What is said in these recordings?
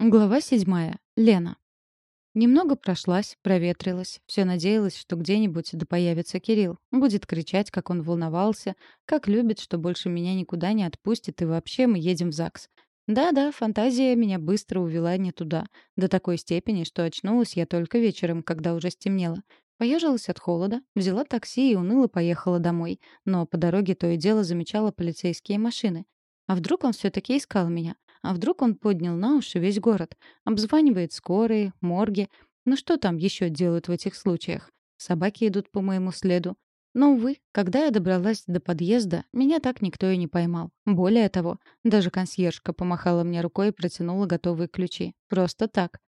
Глава седьмая. Лена. Немного прошлась, проветрилась. Все надеялась, что где-нибудь да появится Кирилл. Будет кричать, как он волновался, как любит, что больше меня никуда не отпустит, и вообще мы едем в ЗАГС. Да-да, фантазия меня быстро увела не туда. До такой степени, что очнулась я только вечером, когда уже стемнело. Поежилась от холода, взяла такси и уныло поехала домой. Но по дороге то и дело замечала полицейские машины. А вдруг он все-таки искал меня? А вдруг он поднял на уши весь город? Обзванивает скорые, морги. Ну что там еще делают в этих случаях? Собаки идут по моему следу. Но, увы, когда я добралась до подъезда, меня так никто и не поймал. Более того, даже консьержка помахала мне рукой и протянула готовые ключи. Просто так.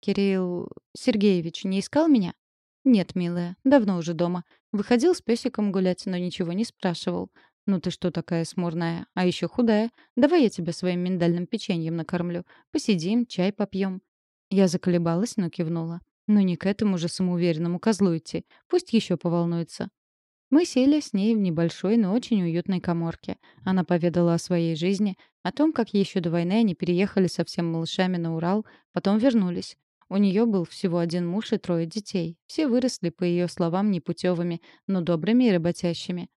«Кирилл Сергеевич не искал меня?» «Нет, милая, давно уже дома. Выходил с песиком гулять, но ничего не спрашивал. «Ну ты что такая смурная? А еще худая? Давай я тебя своим миндальным печеньем накормлю. Посидим, чай попьем». Я заколебалась, но кивнула. «Ну не к этому же самоуверенному козлу идти. Пусть еще поволнуется». Мы сели с ней в небольшой, но очень уютной коморке. Она поведала о своей жизни, о том, как еще до войны они переехали со всем малышами на Урал, потом вернулись. У нее был всего один муж и трое детей. Все выросли, по ее словам, непутевыми, но добрыми и работящими.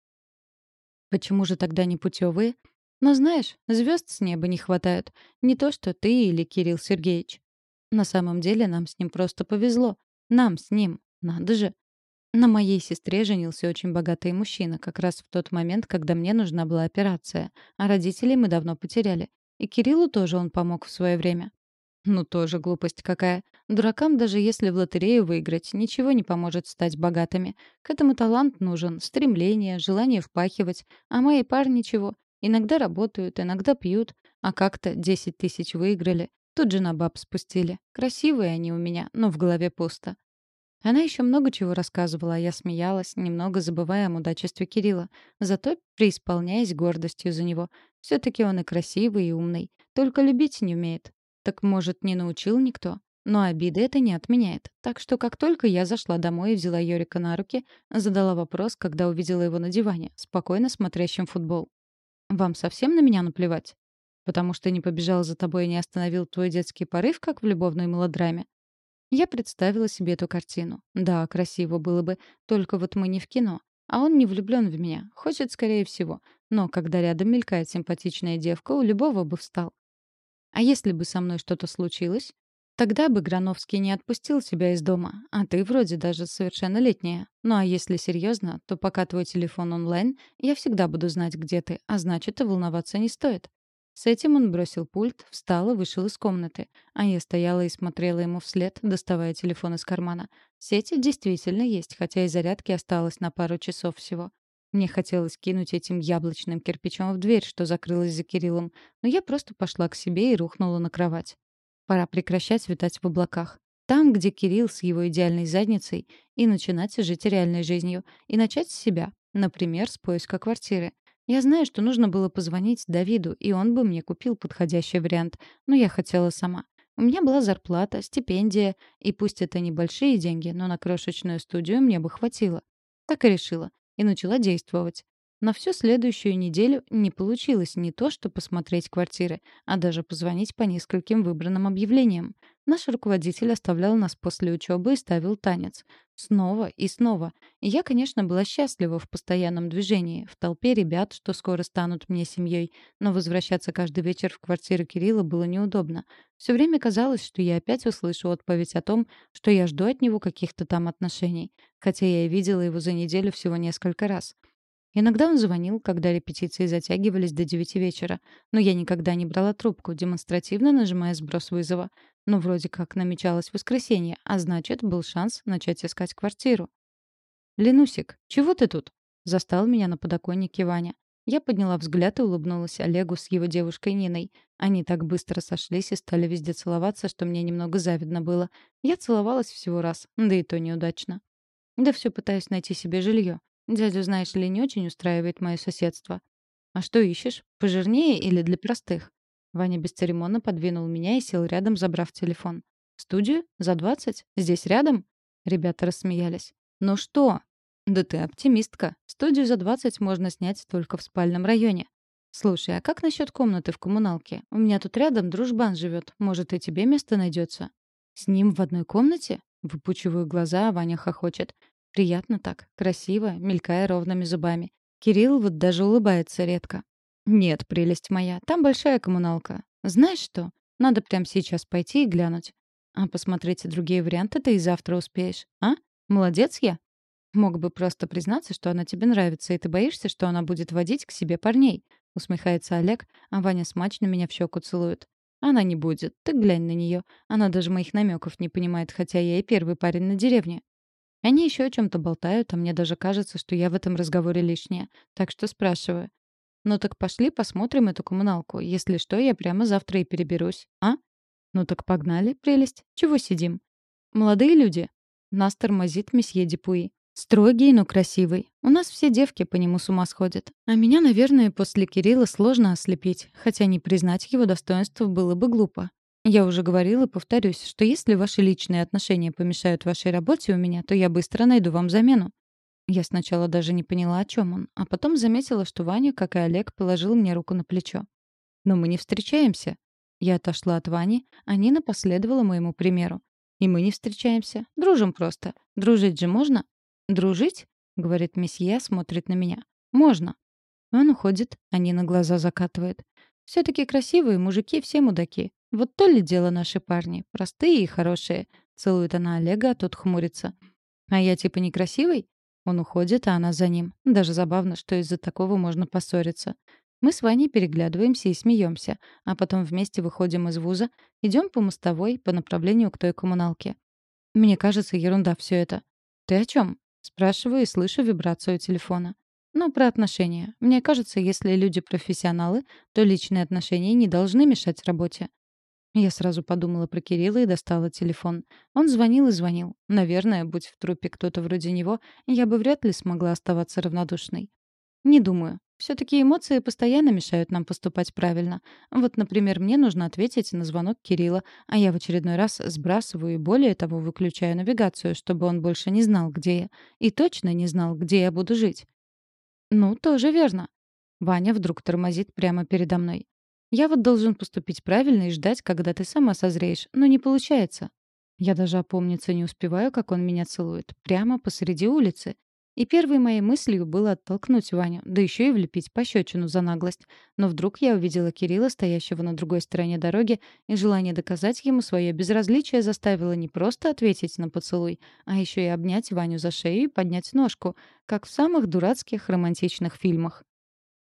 Почему же тогда не путевые? Но знаешь, звезд с неба не хватает. Не то, что ты или Кирилл Сергеевич. На самом деле нам с ним просто повезло. Нам с ним. Надо же. На моей сестре женился очень богатый мужчина, как раз в тот момент, когда мне нужна была операция. А родителей мы давно потеряли. И Кириллу тоже он помог в свое время. Ну, тоже глупость какая. Дуракам, даже если в лотерею выиграть, ничего не поможет стать богатыми. К этому талант нужен, стремление, желание впахивать. А мои парни чего? Иногда работают, иногда пьют. А как-то 10 тысяч выиграли. Тут же на баб спустили. Красивые они у меня, но в голове пусто. Она еще много чего рассказывала, а я смеялась, немного забывая о мудачестве Кирилла, зато преисполняясь гордостью за него. все таки он и красивый, и умный, только любить не умеет. Так, может, не научил никто? Но обиды это не отменяет. Так что как только я зашла домой и взяла Йорика на руки, задала вопрос, когда увидела его на диване, спокойно смотрящим футбол. «Вам совсем на меня наплевать? Потому что не побежал за тобой и не остановил твой детский порыв, как в любовной мелодраме?» Я представила себе эту картину. Да, красиво было бы, только вот мы не в кино. А он не влюблен в меня, хочет скорее всего. Но когда рядом мелькает симпатичная девка, у любого бы встал. А если бы со мной что-то случилось? Тогда бы Грановский не отпустил тебя из дома, а ты вроде даже совершеннолетняя. Ну а если серьезно, то пока твой телефон онлайн, я всегда буду знать, где ты, а значит, и волноваться не стоит. С этим он бросил пульт, встал и вышел из комнаты. А я стояла и смотрела ему вслед, доставая телефон из кармана. Сеть действительно есть, хотя и зарядки осталось на пару часов всего. Мне хотелось кинуть этим яблочным кирпичом в дверь, что закрылась за Кириллом, но я просто пошла к себе и рухнула на кровать. Пора прекращать витать в облаках. Там, где Кирилл с его идеальной задницей, и начинать жить реальной жизнью. И начать с себя. Например, с поиска квартиры. Я знаю, что нужно было позвонить Давиду, и он бы мне купил подходящий вариант. Но я хотела сама. У меня была зарплата, стипендия, и пусть это небольшие деньги, но на крошечную студию мне бы хватило. Так и решила и начала действовать. На всю следующую неделю не получилось не то, что посмотреть квартиры, а даже позвонить по нескольким выбранным объявлениям. Наш руководитель оставлял нас после учебы и ставил танец. Снова и снова. Я, конечно, была счастлива в постоянном движении, в толпе ребят, что скоро станут мне семьей. Но возвращаться каждый вечер в квартиру Кирилла было неудобно. Все время казалось, что я опять услышу отповедь о том, что я жду от него каких-то там отношений. Хотя я и видела его за неделю всего несколько раз. Иногда он звонил, когда репетиции затягивались до девяти вечера, но я никогда не брала трубку, демонстративно нажимая сброс вызова. Но вроде как намечалось воскресенье, а значит, был шанс начать искать квартиру. «Ленусик, чего ты тут?» — застал меня на подоконнике Ваня. Я подняла взгляд и улыбнулась Олегу с его девушкой Ниной. Они так быстро сошлись и стали везде целоваться, что мне немного завидно было. Я целовалась всего раз, да и то неудачно. Да все пытаюсь найти себе жилье. Дядю, знаешь ли, не очень устраивает мое соседство. А что ищешь? Пожирнее или для простых? Ваня бесцеремонно подвинул меня и сел рядом, забрав телефон. «Студию? За двадцать? Здесь рядом?» Ребята рассмеялись. «Ну что?» «Да ты оптимистка. Студию за двадцать можно снять только в спальном районе». «Слушай, а как насчет комнаты в коммуналке? У меня тут рядом дружбан живет. Может, и тебе место найдется?» «С ним в одной комнате?» Выпучиваю глаза, а Ваня хохочет. Приятно так, красиво, мелькая ровными зубами. Кирилл вот даже улыбается редко. «Нет, прелесть моя, там большая коммуналка. Знаешь что? Надо прямо сейчас пойти и глянуть. А посмотреть другие варианты ты и завтра успеешь. А? Молодец я?» «Мог бы просто признаться, что она тебе нравится, и ты боишься, что она будет водить к себе парней», — усмехается Олег, а Ваня смачно меня в щеку целует. «Она не будет. Ты глянь на нее. Она даже моих намеков не понимает, хотя я и первый парень на деревне». Они еще о чем-то болтают, а мне даже кажется, что я в этом разговоре лишняя. Так что спрашиваю. «Ну так пошли посмотрим эту коммуналку. Если что, я прямо завтра и переберусь. А?» «Ну так погнали, прелесть. Чего сидим?» «Молодые люди». Нас тормозит месье Дипуи. Строгий, но красивый. У нас все девки по нему с ума сходят. А меня, наверное, после Кирилла сложно ослепить, хотя не признать его достоинство было бы глупо. Я уже говорила и повторюсь, что если ваши личные отношения помешают вашей работе у меня, то я быстро найду вам замену. Я сначала даже не поняла, о чем он, а потом заметила, что Ваня, как и Олег, положил мне руку на плечо. Но мы не встречаемся. Я отошла от Вани, а Нина последовала моему примеру. И мы не встречаемся. Дружим просто. Дружить же можно? «Дружить?» — говорит месье, смотрит на меня. «Можно». Он уходит, а Нина глаза закатывает. все таки красивые мужики, все мудаки. Вот то ли дело наши парни. Простые и хорошие». Целует она Олега, а тот хмурится. «А я типа некрасивый?» Он уходит, а она за ним. Даже забавно, что из-за такого можно поссориться. Мы с Ваней переглядываемся и смеемся, а потом вместе выходим из вуза, идем по мостовой по направлению к той коммуналке. Мне кажется, ерунда все это. Ты о чем? Спрашиваю и слышу вибрацию телефона. Ну, про отношения. Мне кажется, если люди профессионалы, то личные отношения не должны мешать работе. Я сразу подумала про Кирилла и достала телефон. Он звонил и звонил. Наверное, будь в трупе кто-то вроде него, я бы вряд ли смогла оставаться равнодушной. Не думаю. Все-таки эмоции постоянно мешают нам поступать правильно. Вот, например, мне нужно ответить на звонок Кирилла, а я в очередной раз сбрасываю и более того выключаю навигацию, чтобы он больше не знал, где я. И точно не знал, где я буду жить. Ну, тоже верно. Ваня вдруг тормозит прямо передо мной. Я вот должен поступить правильно и ждать, когда ты сама созреешь, но не получается. Я даже опомниться не успеваю, как он меня целует. Прямо посреди улицы. И первой моей мыслью было оттолкнуть Ваню, да еще и влепить пощечину за наглость. Но вдруг я увидела Кирилла, стоящего на другой стороне дороги, и желание доказать ему свое безразличие заставило не просто ответить на поцелуй, а еще и обнять Ваню за шею и поднять ножку, как в самых дурацких романтичных фильмах.